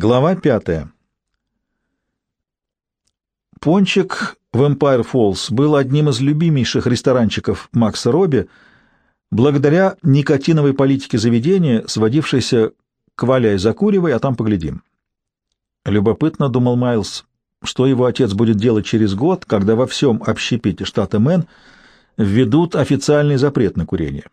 Глава пятая. Пончик в Empire Falls был одним из любимейших ресторанчиков Макса Робби, благодаря никотиновой политике заведения, сводившейся к «валяй, закуривай, а там поглядим». Любопытно, думал Майлз, что его отец будет делать через год, когда во всем общепите штата Мэн введут официальный запрет на курение.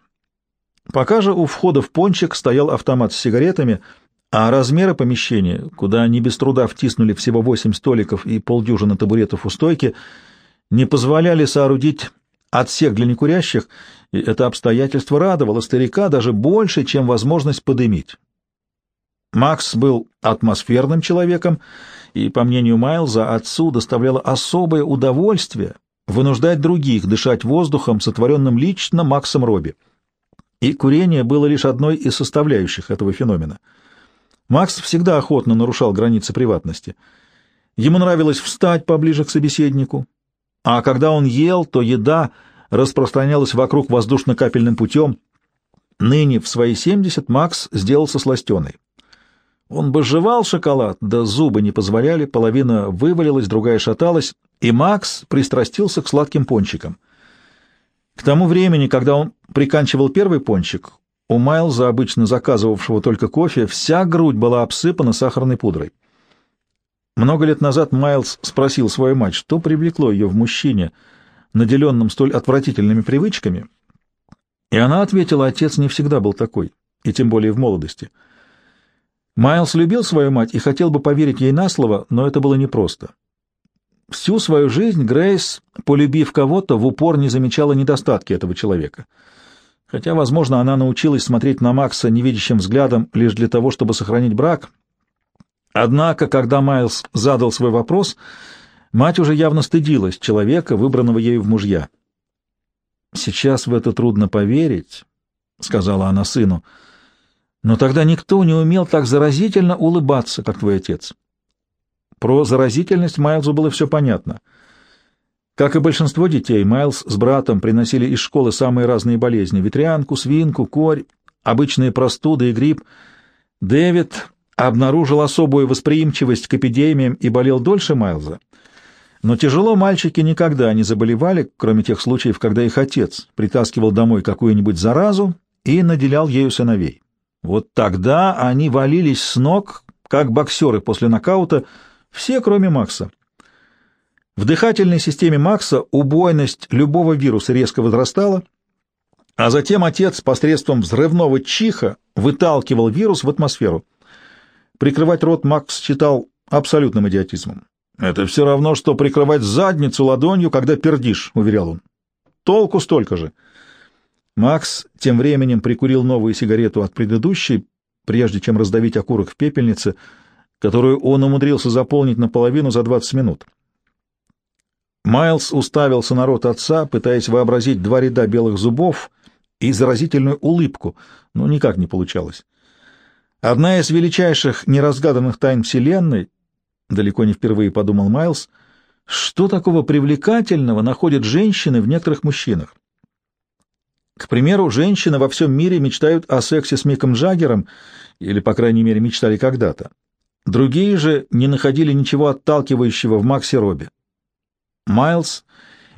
Пока же у входа в Пончик стоял автомат с сигаретами — а размеры помещения, куда они без труда втиснули всего восемь столиков и полдюжины табуретов у стойки, не позволяли соорудить отсек для некурящих, и это обстоятельство радовало старика даже больше, чем возможность подымить. Макс был атмосферным человеком, и, по мнению Майлза, отцу доставляло особое удовольствие вынуждать других дышать воздухом, сотворенным лично Максом Робби. И курение было лишь одной из составляющих этого феномена — Макс всегда охотно нарушал границы приватности. Ему нравилось встать поближе к собеседнику, а когда он ел, то еда распространялась вокруг воздушно-капельным путем. Ныне, в свои семьдесят, Макс сделался сластеной. Он бы жевал шоколад, да зубы не позволяли, половина вывалилась, другая шаталась, и Макс пристрастился к сладким пончикам. К тому времени, когда он приканчивал первый пончик, у Майлза, обычно заказывавшего только кофе, вся грудь была обсыпана сахарной пудрой. Много лет назад Майлз спросил свою мать, что привлекло ее в мужчине, наделенном столь отвратительными привычками, и она ответила, отец не всегда был такой, и тем более в молодости. Майлз любил свою мать и хотел бы поверить ей на слово, но это было непросто. Всю свою жизнь Грейс, полюбив кого-то, в упор не замечала недостатки этого человека — хотя, возможно, она научилась смотреть на Макса невидящим взглядом лишь для того, чтобы сохранить брак. Однако, когда Майлз задал свой вопрос, мать уже явно стыдилась человека, выбранного ею в мужья. «Сейчас в это трудно поверить», — сказала она сыну, — «но тогда никто не умел так заразительно улыбаться, как твой отец». Про заразительность Майлзу было все понятно — как и большинство детей, Майлз с братом приносили из школы самые разные болезни — ветрянку, свинку, корь, обычные простуды и грипп. Дэвид обнаружил особую восприимчивость к эпидемиям и болел дольше Майлза. Но тяжело мальчики никогда не заболевали, кроме тех случаев, когда их отец притаскивал домой какую-нибудь заразу и наделял ею сыновей. Вот тогда они валились с ног, как боксеры после нокаута, все, кроме Макса. В дыхательной системе Макса убойность любого вируса резко возрастала, а затем отец посредством взрывного чиха выталкивал вирус в атмосферу. Прикрывать рот Макс считал абсолютным идиотизмом. «Это все равно, что прикрывать задницу ладонью, когда пердишь», — уверял он. «Толку столько же». Макс тем временем прикурил новую сигарету от предыдущей, прежде чем раздавить окурок в пепельнице, которую он умудрился заполнить наполовину за 20 минут. Майлз уставился на рот отца, пытаясь вообразить два ряда белых зубов и заразительную улыбку, но никак не получалось. Одна из величайших неразгаданных тайн Вселенной, далеко не впервые подумал Майлз, что такого привлекательного находят женщины в некоторых мужчинах? К примеру, женщины во всем мире мечтают о сексе с Миком Джаггером, или, по крайней мере, мечтали когда-то. Другие же не находили ничего отталкивающего в Максе Робби. Майлз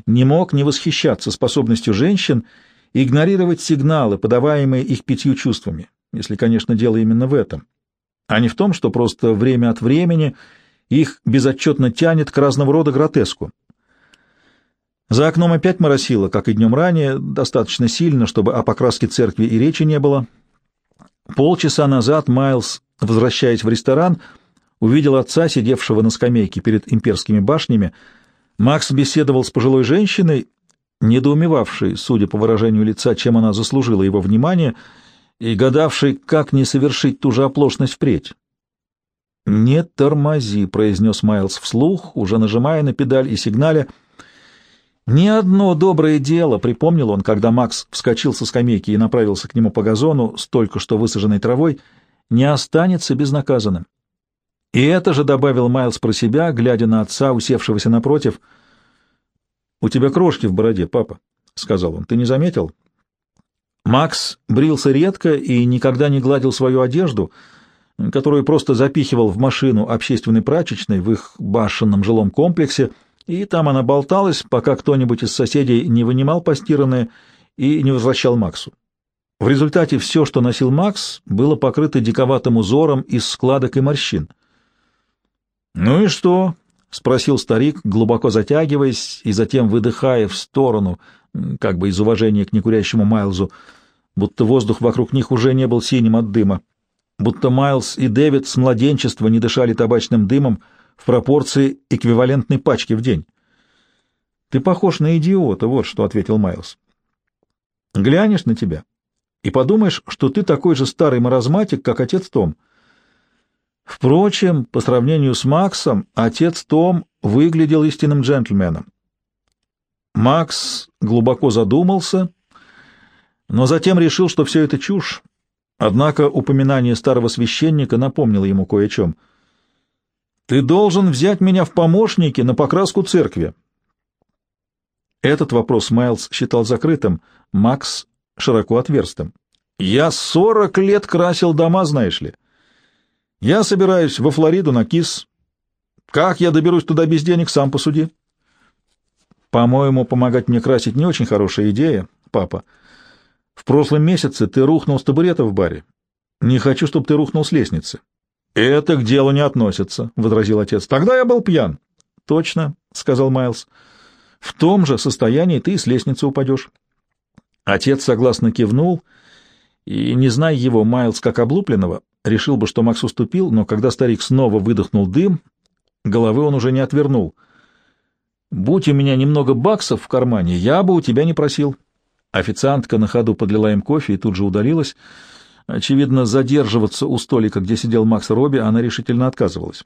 не мог не восхищаться способностью женщин игнорировать сигналы, подаваемые их пятью чувствами, если, конечно, дело именно в этом, а не в том, что просто время от времени их безотчетно тянет к разного рода гротеску. За окном опять моросило, как и днем ранее, достаточно сильно, чтобы о покраске церкви и речи не было. Полчаса назад Майлз, возвращаясь в ресторан, увидел отца, сидевшего на скамейке перед имперскими башнями, Макс беседовал с пожилой женщиной, недоумевавшей, судя по выражению лица, чем она заслужила его внимание, и гадавшей, как не совершить ту же оплошность впредь. «Не тормози», — произнес Майлз вслух, уже нажимая на педаль и сигналя. «Ни одно доброе дело», — припомнил он, когда Макс вскочил со скамейки и направился к нему по газону с только что высаженной травой, — «не останется безнаказанным». И это же добавил Майлз про себя, глядя на отца, усевшегося напротив. «У тебя крошки в бороде, папа», — сказал он. «Ты не заметил?» Макс брился редко и никогда не гладил свою одежду, которую просто запихивал в машину общественной прачечной в их башенном жилом комплексе, и там она болталась, пока кто-нибудь из соседей не вынимал постиранное и не возвращал Максу. В результате все, что носил Макс, было покрыто диковатым узором из складок и морщин. «Ну и что?» — спросил старик, глубоко затягиваясь и затем выдыхая в сторону, как бы из уважения к некурящему Майлзу, будто воздух вокруг них уже не был синим от дыма, будто Майлз и Дэвид с младенчества не дышали табачным дымом в пропорции эквивалентной пачки в день. «Ты похож на идиота», — вот что ответил Майлз. «Глянешь на тебя и подумаешь, что ты такой же старый маразматик, как отец Том». Впрочем, по сравнению с Максом, отец Том выглядел истинным джентльменом. Макс глубоко задумался, но затем решил, что все это чушь. Однако упоминание старого священника напомнило ему кое о чем. «Ты должен взять меня в помощники на покраску церкви». Этот вопрос Майлз считал закрытым, Макс — широко отверстым. «Я сорок лет красил дома, знаешь ли». Я собираюсь во Флориду на КИС. Как я доберусь туда без денег, сам посуди. По-моему, помогать мне красить не очень хорошая идея, папа. В прошлом месяце ты рухнул с табурета в баре. Не хочу, чтобы ты рухнул с лестницы. Это к делу не относится, — возразил отец. Тогда я был пьян. Точно, — сказал Майлз. В том же состоянии ты с лестницы упадешь. Отец согласно кивнул, и, не зная его, Майлз как облупленного, решил бы, что Макс уступил, но когда старик снова выдохнул дым, головы он уже не отвернул. «Будь у меня немного баксов в кармане, я бы у тебя не просил». Официантка на ходу подлила им кофе и тут же удалилась. Очевидно, задерживаться у столика, где сидел Макс Робби, она решительно отказывалась.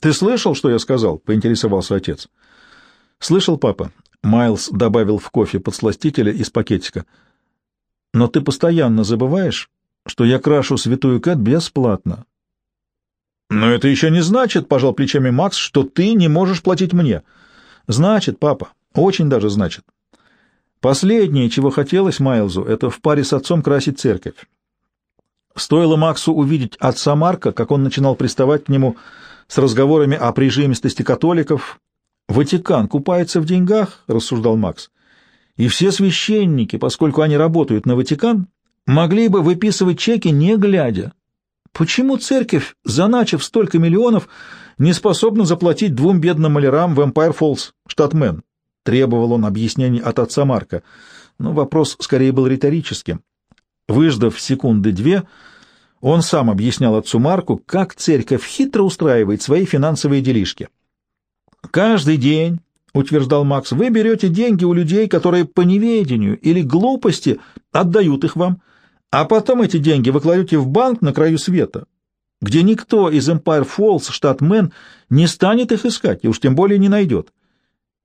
«Ты слышал, что я сказал?» — поинтересовался отец. «Слышал, папа?» — Майлз добавил в кофе подсластителя из пакетика. «Но ты постоянно забываешь, что я крашу святую Кэт бесплатно. «Но это еще не значит, — пожал плечами Макс, — что ты не можешь платить мне. Значит, папа, очень даже значит. Последнее, чего хотелось Майлзу, это в паре с отцом красить церковь. Стоило Максу увидеть отца Марка, как он начинал приставать к нему с разговорами о прижимистости католиков. «Ватикан купается в деньгах», — рассуждал Макс, — «и все священники, поскольку они работают на Ватикан, могли бы выписывать чеки, не глядя. Почему церковь, заначив столько миллионов, не способна заплатить двум бедным малярам в Эмпайр Фоллс, штат Мэн? Требовал он объяснений от отца Марка. Но вопрос скорее был риторическим. Выждав секунды две, он сам объяснял отцу Марку, как церковь хитро устраивает свои финансовые делишки. «Каждый день, — утверждал Макс, — вы берете деньги у людей, которые по неведению или глупости отдают их вам, а потом эти деньги вы кладете в банк на краю света, где никто из Empire Falls, штат Мэн, не станет их искать и уж тем более не найдет.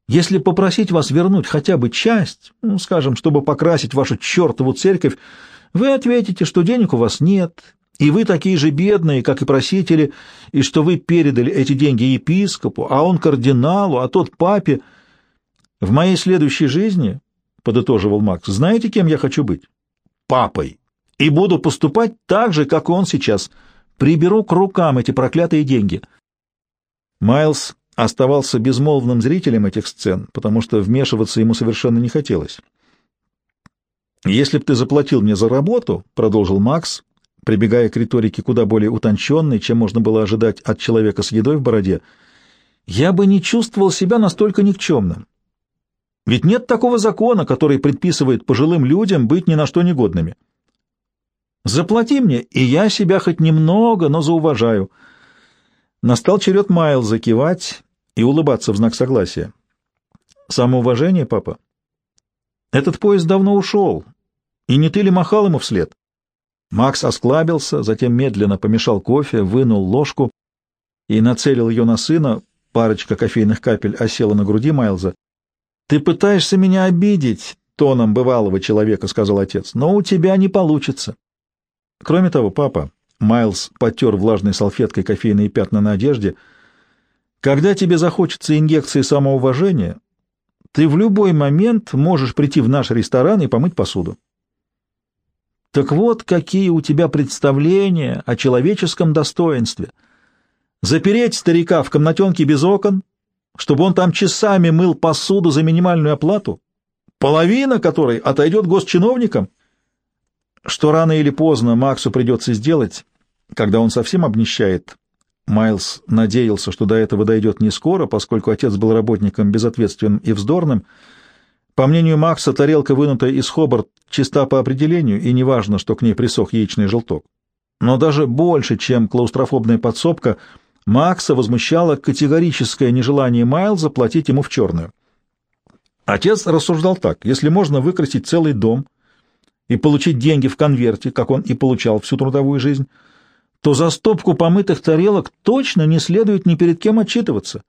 Если попросить вас вернуть хотя бы часть, ну, скажем, чтобы покрасить вашу чертову церковь, вы ответите, что денег у вас нет, и вы такие же бедные, как и просители, и что вы передали эти деньги епископу, а он кардиналу, а тот папе. В моей следующей жизни, — подытоживал Макс, — знаете, кем я хочу быть? Папой и буду поступать так же, как он сейчас. Приберу к рукам эти проклятые деньги. Майлз оставался безмолвным зрителем этих сцен, потому что вмешиваться ему совершенно не хотелось. «Если б ты заплатил мне за работу», — продолжил Макс, прибегая к риторике куда более утонченной, чем можно было ожидать от человека с едой в бороде, — «я бы не чувствовал себя настолько никчемным. Ведь нет такого закона, который предписывает пожилым людям быть ни на что негодными. Заплати мне, и я себя хоть немного, но зауважаю. Настал черед Майл закивать и улыбаться в знак согласия. Самоуважение, папа? Этот поезд давно ушел, и не ты ли махал ему вслед? Макс осклабился, затем медленно помешал кофе, вынул ложку и нацелил ее на сына. Парочка кофейных капель осела на груди Майлза. — Ты пытаешься меня обидеть, — тоном бывалого человека, — сказал отец, — но у тебя не получится. Кроме того, папа, Майлз потер влажной салфеткой кофейные пятна на одежде, когда тебе захочется инъекции самоуважения, ты в любой момент можешь прийти в наш ресторан и помыть посуду. Так вот, какие у тебя представления о человеческом достоинстве. Запереть старика в комнатенке без окон, чтобы он там часами мыл посуду за минимальную оплату, половина которой отойдет госчиновникам. Что рано или поздно Максу придется сделать, когда он совсем обнищает. Майлз надеялся, что до этого дойдет не скоро, поскольку отец был работником безответственным и вздорным. По мнению Макса, тарелка, вынутая из Хобарт, чиста по определению, и неважно, что к ней присох яичный желток. Но даже больше, чем клаустрофобная подсобка, Макса возмущало категорическое нежелание Майлза платить ему в черную. Отец рассуждал так, если можно выкрасить целый дом и получить деньги в конверте, как он и получал всю трудовую жизнь, то за стопку помытых тарелок точно не следует ни перед кем отчитываться.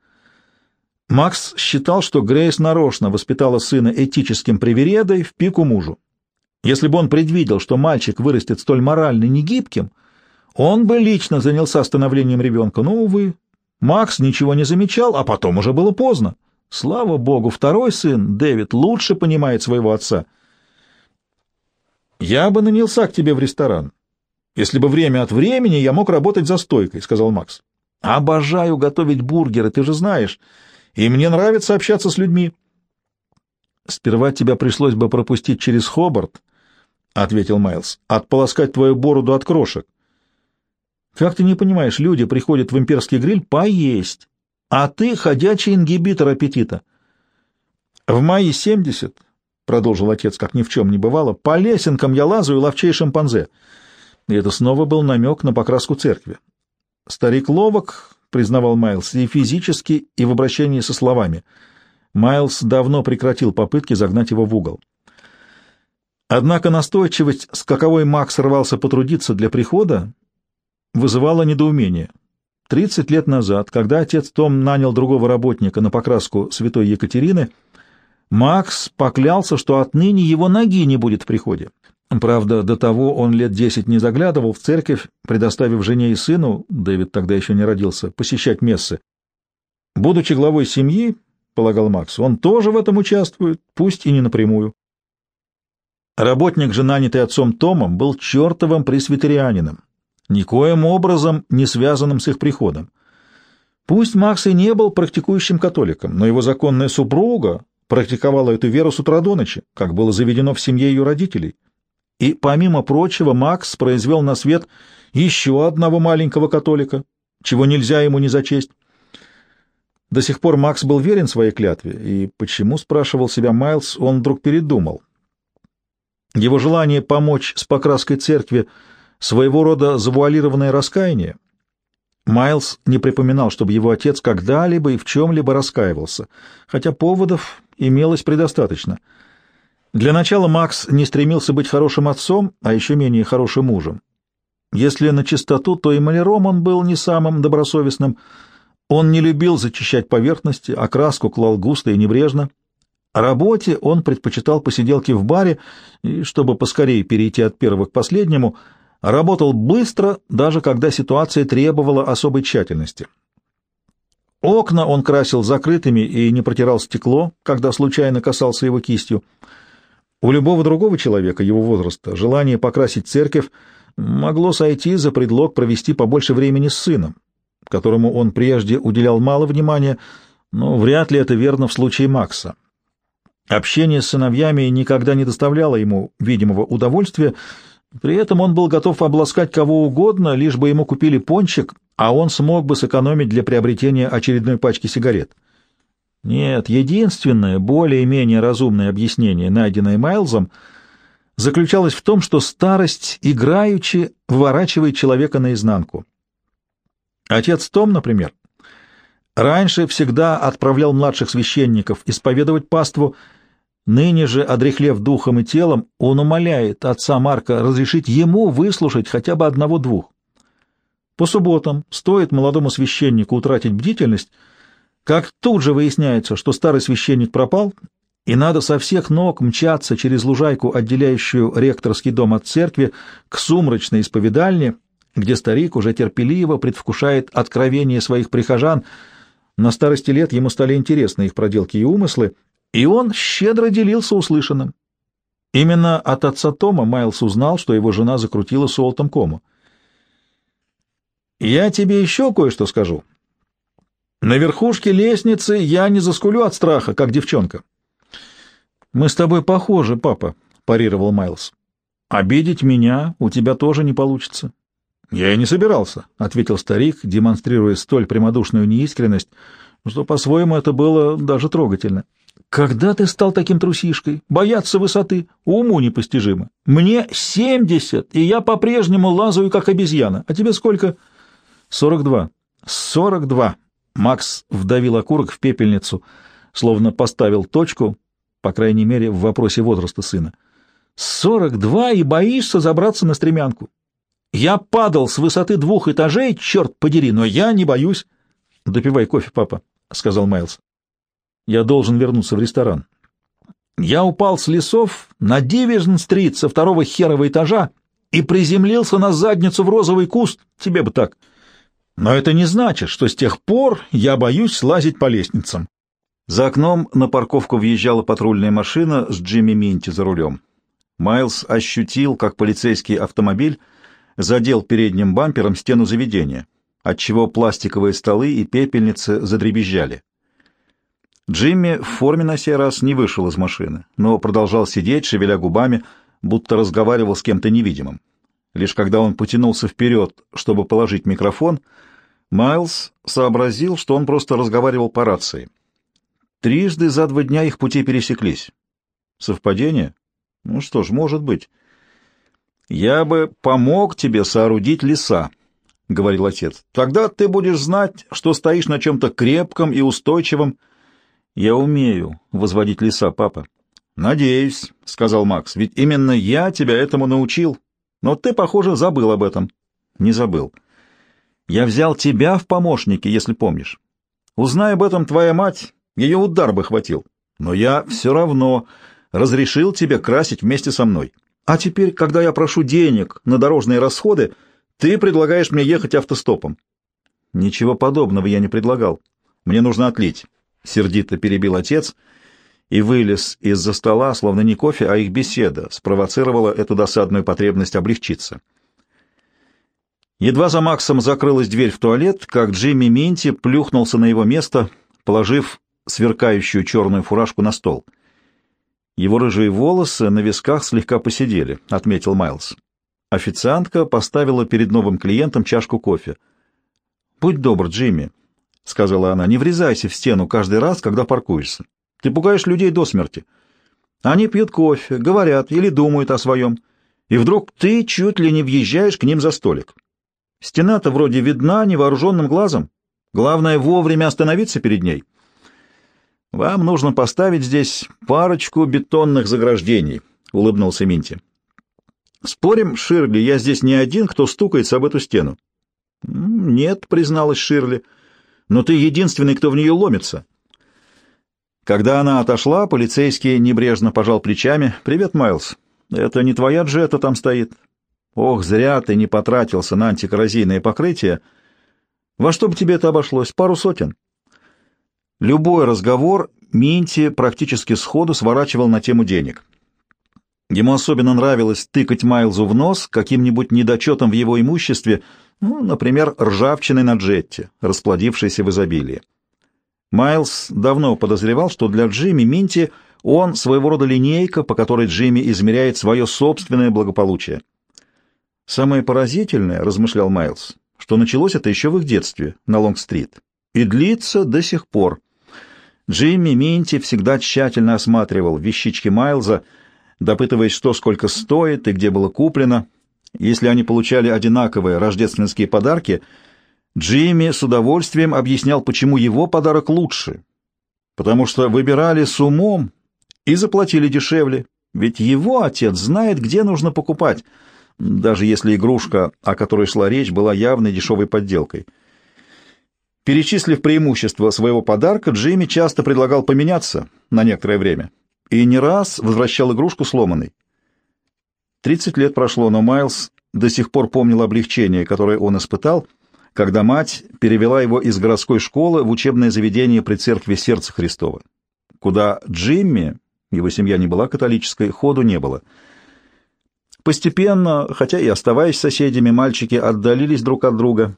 Макс считал, что Грейс нарочно воспитала сына этическим привередой в пику мужу. Если бы он предвидел, что мальчик вырастет столь морально негибким, он бы лично занялся становлением ребенка. Но, увы, Макс ничего не замечал, а потом уже было поздно. Слава богу, второй сын, Дэвид, лучше понимает своего отца. «Я бы нанялся к тебе в ресторан, если бы время от времени я мог работать за стойкой», — сказал Макс. «Обожаю готовить бургеры, ты же знаешь, и мне нравится общаться с людьми». «Сперва тебя пришлось бы пропустить через Хобарт», — ответил Майлз, — «отполоскать твою бороду от крошек». «Как ты не понимаешь, люди приходят в имперский гриль поесть, а ты ходячий ингибитор аппетита». «В мае семьдесят», — продолжил отец, как ни в чем не бывало, — «по лесенкам я лазаю ловчей шимпанзе». И это снова был намек на покраску церкви. Старик ловок, признавал Майлз, и физически, и в обращении со словами. Майлз давно прекратил попытки загнать его в угол. Однако настойчивость, с каковой Макс рвался потрудиться для прихода, вызывала недоумение. Тридцать лет назад, когда отец Том нанял другого работника на покраску святой Екатерины, Макс поклялся, что отныне его ноги не будет в приходе. Правда, до того он лет десять не заглядывал в церковь, предоставив жене и сыну, Дэвид тогда еще не родился, посещать мессы. Будучи главой семьи, полагал Макс, он тоже в этом участвует, пусть и не напрямую. Работник же, нанятый отцом Томом, был чертовым пресвитерианином, никоим образом не связанным с их приходом. Пусть Макс и не был практикующим католиком, но его законная супруга практиковала эту веру с утра до ночи, как было заведено в семье ее родителей. И, помимо прочего, Макс произвел на свет еще одного маленького католика, чего нельзя ему не зачесть. До сих пор Макс был верен своей клятве, и почему, спрашивал себя Майлз, он вдруг передумал. Его желание помочь с покраской церкви своего рода завуалированное раскаяние. Майлз не припоминал, чтобы его отец когда-либо и в чем-либо раскаивался, хотя поводов имелось предостаточно — для начала Макс не стремился быть хорошим отцом, а еще менее хорошим мужем. Если на чистоту, то и маляром он был не самым добросовестным. Он не любил зачищать поверхности, а краску клал густо и небрежно. О работе он предпочитал посиделки в баре, и, чтобы поскорее перейти от первого к последнему, работал быстро, даже когда ситуация требовала особой тщательности. Окна он красил закрытыми и не протирал стекло, когда случайно касался его кистью. У любого другого человека его возраста желание покрасить церковь могло сойти за предлог провести побольше времени с сыном, которому он прежде уделял мало внимания, но вряд ли это верно в случае Макса. Общение с сыновьями никогда не доставляло ему видимого удовольствия, при этом он был готов обласкать кого угодно, лишь бы ему купили пончик, а он смог бы сэкономить для приобретения очередной пачки сигарет. Нет, единственное, более-менее разумное объяснение, найденное Майлзом, заключалось в том, что старость играючи выворачивает человека наизнанку. Отец Том, например, раньше всегда отправлял младших священников исповедовать паству, ныне же, одрехлев духом и телом, он умоляет отца Марка разрешить ему выслушать хотя бы одного-двух. По субботам стоит молодому священнику утратить бдительность — как тут же выясняется, что старый священник пропал, и надо со всех ног мчаться через лужайку, отделяющую ректорский дом от церкви, к сумрачной исповедальне, где старик уже терпеливо предвкушает откровение своих прихожан. На старости лет ему стали интересны их проделки и умыслы, и он щедро делился услышанным. Именно от отца Тома Майлз узнал, что его жена закрутила с Уолтом кому. «Я тебе еще кое-что скажу. На верхушке лестницы я не заскулю от страха, как девчонка». «Мы с тобой похожи, папа», — парировал Майлз. «Обидеть меня у тебя тоже не получится». «Я и не собирался», — ответил старик, демонстрируя столь прямодушную неискренность, что по-своему это было даже трогательно. «Когда ты стал таким трусишкой? Бояться высоты? Уму непостижимо. Мне семьдесят, и я по-прежнему лазаю, как обезьяна. А тебе сколько?» «Сорок два». «Сорок два». Макс вдавил окурок в пепельницу, словно поставил точку, по крайней мере, в вопросе возраста сына. «Сорок два и боишься забраться на стремянку. Я падал с высоты двух этажей, черт подери, но я не боюсь». «Допивай кофе, папа», — сказал Майлз. «Я должен вернуться в ресторан». Я упал с лесов на Дивижн-стрит со второго херового этажа и приземлился на задницу в розовый куст. Тебе бы так. Но это не значит, что с тех пор я боюсь лазить по лестницам. За окном на парковку въезжала патрульная машина с Джимми Минти за рулем. Майлз ощутил, как полицейский автомобиль задел передним бампером стену заведения, отчего пластиковые столы и пепельницы задребезжали. Джимми в форме на сей раз не вышел из машины, но продолжал сидеть, шевеля губами, будто разговаривал с кем-то невидимым. Лишь когда он потянулся вперед, чтобы положить микрофон, Майлз сообразил, что он просто разговаривал по рации. Трижды за два дня их пути пересеклись. Совпадение? Ну что ж, может быть. «Я бы помог тебе соорудить леса», — говорил отец. «Тогда ты будешь знать, что стоишь на чем-то крепком и устойчивом». «Я умею возводить леса, папа». «Надеюсь», — сказал Макс, — «ведь именно я тебя этому научил. Но ты, похоже, забыл об этом». «Не забыл. Я взял тебя в помощники, если помнишь. Узнай об этом твоя мать, ее удар бы хватил. Но я все равно разрешил тебе красить вместе со мной». А теперь, когда я прошу денег на дорожные расходы, ты предлагаешь мне ехать автостопом. Ничего подобного я не предлагал. Мне нужно отлить. Сердито перебил отец и вылез из-за стола, словно не кофе, а их беседа, спровоцировала эту досадную потребность облегчиться. Едва за Максом закрылась дверь в туалет, как Джимми Минти плюхнулся на его место, положив сверкающую черную фуражку на стол — его рыжие волосы на висках слегка посидели, — отметил Майлз. Официантка поставила перед новым клиентом чашку кофе. — Будь добр, Джимми, — сказала она, — не врезайся в стену каждый раз, когда паркуешься. Ты пугаешь людей до смерти. Они пьют кофе, говорят или думают о своем, и вдруг ты чуть ли не въезжаешь к ним за столик. Стена-то вроде видна невооруженным глазом. Главное — вовремя остановиться перед ней. — вам нужно поставить здесь парочку бетонных заграждений, улыбнулся Минти. Спорим, Ширли, я здесь не один, кто стукается об эту стену. Нет, призналась Ширли, но ты единственный, кто в нее ломится. Когда она отошла, полицейский небрежно пожал плечами. «Привет, Майлз. Это не твоя джета там стоит. Ох, зря ты не потратился на антикоррозийное покрытие. Во что бы тебе это обошлось? Пару сотен?» Любой разговор Минти практически сходу сворачивал на тему денег. Ему особенно нравилось тыкать Майлзу в нос каким-нибудь недочетом в его имуществе, ну, например, ржавчиной на джетте, расплодившейся в изобилии. Майлз давно подозревал, что для Джимми Минти он своего рода линейка, по которой Джимми измеряет свое собственное благополучие. «Самое поразительное, — размышлял Майлз, — что началось это еще в их детстве, на Лонг-стрит, и длится до сих пор. Джимми Минти всегда тщательно осматривал вещички Майлза, допытываясь, что сколько стоит и где было куплено. Если они получали одинаковые рождественские подарки, Джимми с удовольствием объяснял, почему его подарок лучше. Потому что выбирали с умом и заплатили дешевле, ведь его отец знает, где нужно покупать, даже если игрушка, о которой шла речь, была явной дешевой подделкой. Перечислив преимущества своего подарка, Джимми часто предлагал поменяться на некоторое время и не раз возвращал игрушку сломанной. Тридцать лет прошло, но Майлз до сих пор помнил облегчение, которое он испытал, когда мать перевела его из городской школы в учебное заведение при церкви Сердца Христова, куда Джимми его семья не была католической, ходу не было. Постепенно, хотя и оставаясь соседями, мальчики отдалились друг от друга,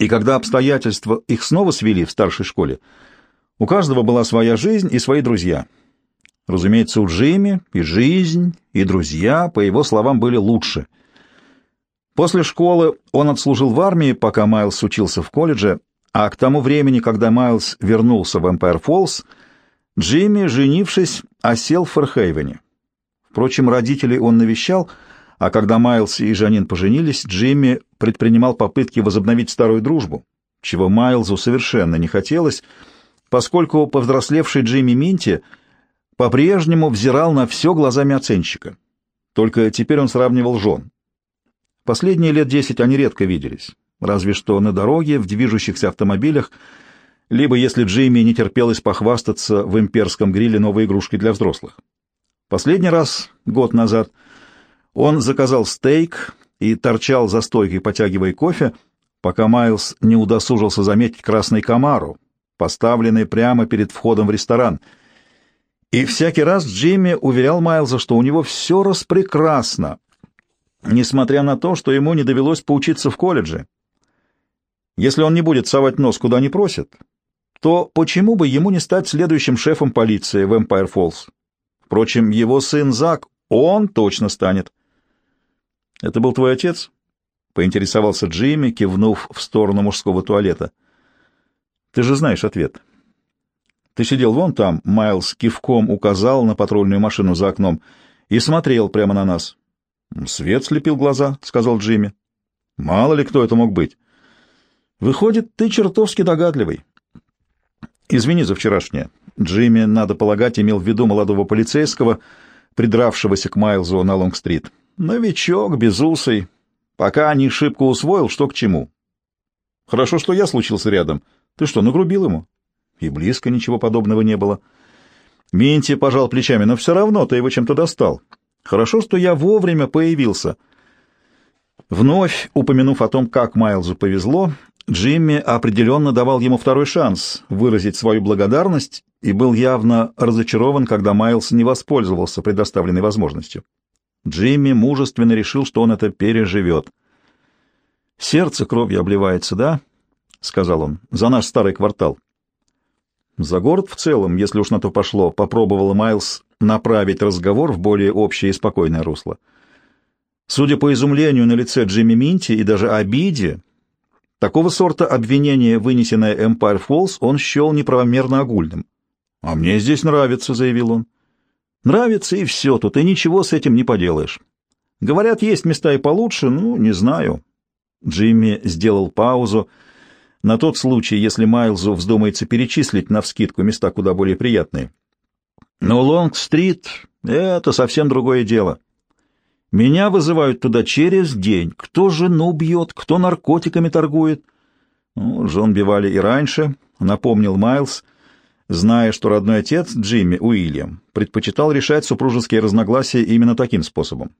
и когда обстоятельства их снова свели в старшей школе, у каждого была своя жизнь и свои друзья. Разумеется, у Джимми и жизнь, и друзья, по его словам, были лучше. После школы он отслужил в армии, пока Майлз учился в колледже, а к тому времени, когда Майлз вернулся в Эмпайр Фоллс, Джимми, женившись, осел в Фэрхейвене. Впрочем, родителей он навещал, а когда Майлз и Жанин поженились, Джимми предпринимал попытки возобновить старую дружбу, чего Майлзу совершенно не хотелось, поскольку повзрослевший Джимми Минти по-прежнему взирал на все глазами оценщика. Только теперь он сравнивал жен. Последние лет десять они редко виделись, разве что на дороге, в движущихся автомобилях, либо если Джимми не терпелось похвастаться в имперском гриле новой игрушкой для взрослых. Последний раз, год назад, он заказал стейк и торчал за стойкой, потягивая кофе, пока Майлз не удосужился заметить красный комару, поставленный прямо перед входом в ресторан. И всякий раз Джимми уверял Майлза, что у него все распрекрасно, несмотря на то, что ему не довелось поучиться в колледже. Если он не будет совать нос куда не просят, то почему бы ему не стать следующим шефом полиции в Эмпайр Фоллс? Впрочем, его сын Зак, он точно станет. «Это был твой отец?» — поинтересовался Джимми, кивнув в сторону мужского туалета. «Ты же знаешь ответ». «Ты сидел вон там», — Майлз кивком указал на патрульную машину за окном, и смотрел прямо на нас. «Свет слепил глаза», — сказал Джимми. «Мало ли кто это мог быть». «Выходит, ты чертовски догадливый». «Извини за вчерашнее». Джимми, надо полагать, имел в виду молодого полицейского, придравшегося к Майлзу на Лонг-стрит. Новичок, безусый. Пока не шибко усвоил, что к чему. Хорошо, что я случился рядом. Ты что, нагрубил ему? И близко ничего подобного не было. Минти пожал плечами, но все равно ты его чем-то достал. Хорошо, что я вовремя появился. Вновь упомянув о том, как Майлзу повезло, Джимми определенно давал ему второй шанс выразить свою благодарность и был явно разочарован, когда Майлз не воспользовался предоставленной возможностью. Джимми мужественно решил, что он это переживет. «Сердце кровью обливается, да?» — сказал он. «За наш старый квартал». «За город в целом, если уж на то пошло», — попробовал Майлз направить разговор в более общее и спокойное русло. Судя по изумлению на лице Джимми Минти и даже обиде, такого сорта обвинение, вынесенное Эмпайр Фоллс, он счел неправомерно огульным. «А мне здесь нравится», — заявил он. Нравится и все тут, и ничего с этим не поделаешь. Говорят, есть места и получше, ну, не знаю. Джимми сделал паузу на тот случай, если Майлзу вздумается перечислить навскидку места куда более приятные. Но Лонг-стрит — это совсем другое дело. Меня вызывают туда через день. Кто жену бьет, кто наркотиками торгует. Ну, жен бивали и раньше, напомнил Майлз — зная, что родной отец Джимми, Уильям, предпочитал решать супружеские разногласия именно таким способом.